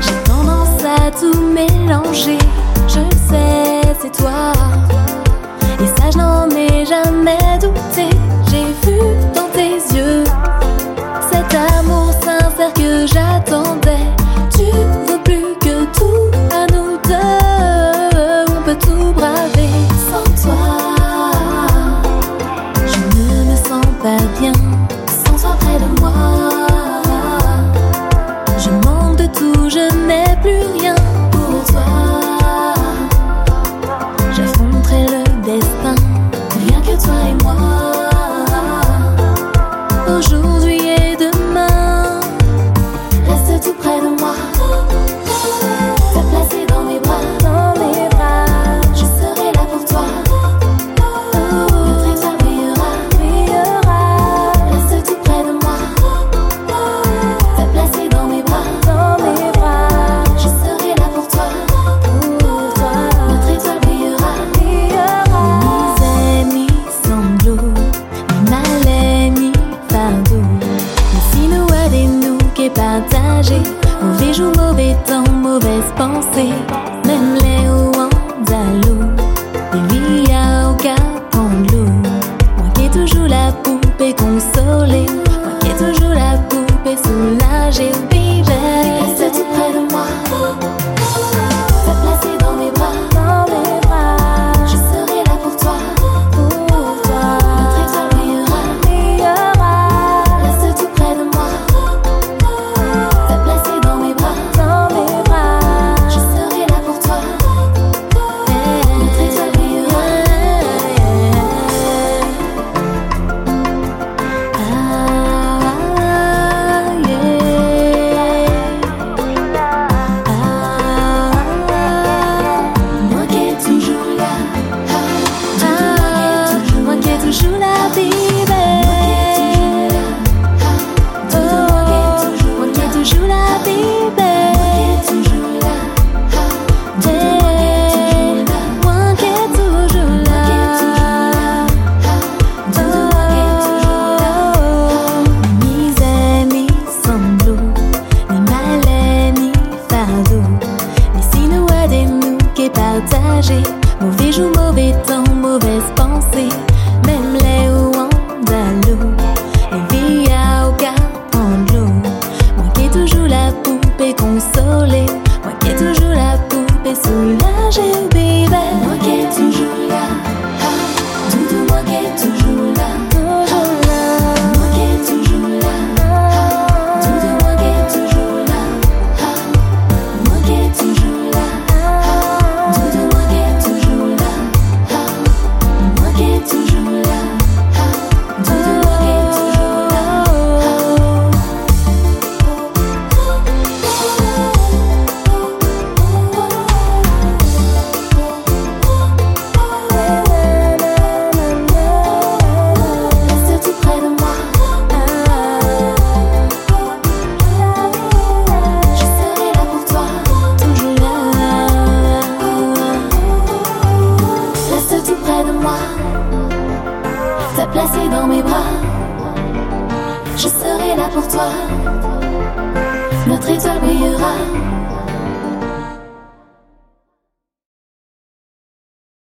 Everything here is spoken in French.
j'ai tendance à tout mélanger. Je le sais, c'est toi. Et ça, je n'en ai jamais douté. partagé. Mauvais jour, mauvais temps, mauvaise pensée. Même les hauts andalous, il n'y a aucun loup. Moi qui est toujours la poupée consolée, moi qui est toujours la poupée soulagée. Toujours mauvais temps, mauvaise pensée. Même les ou andalou. Les à au. Moi qui ai toujours la poupée consolée. Moi qui ai toujours la poupée soulagée, baby. Moi. T'as placé dans mes bras. Je serai là pour toi. Notre étoile brillera.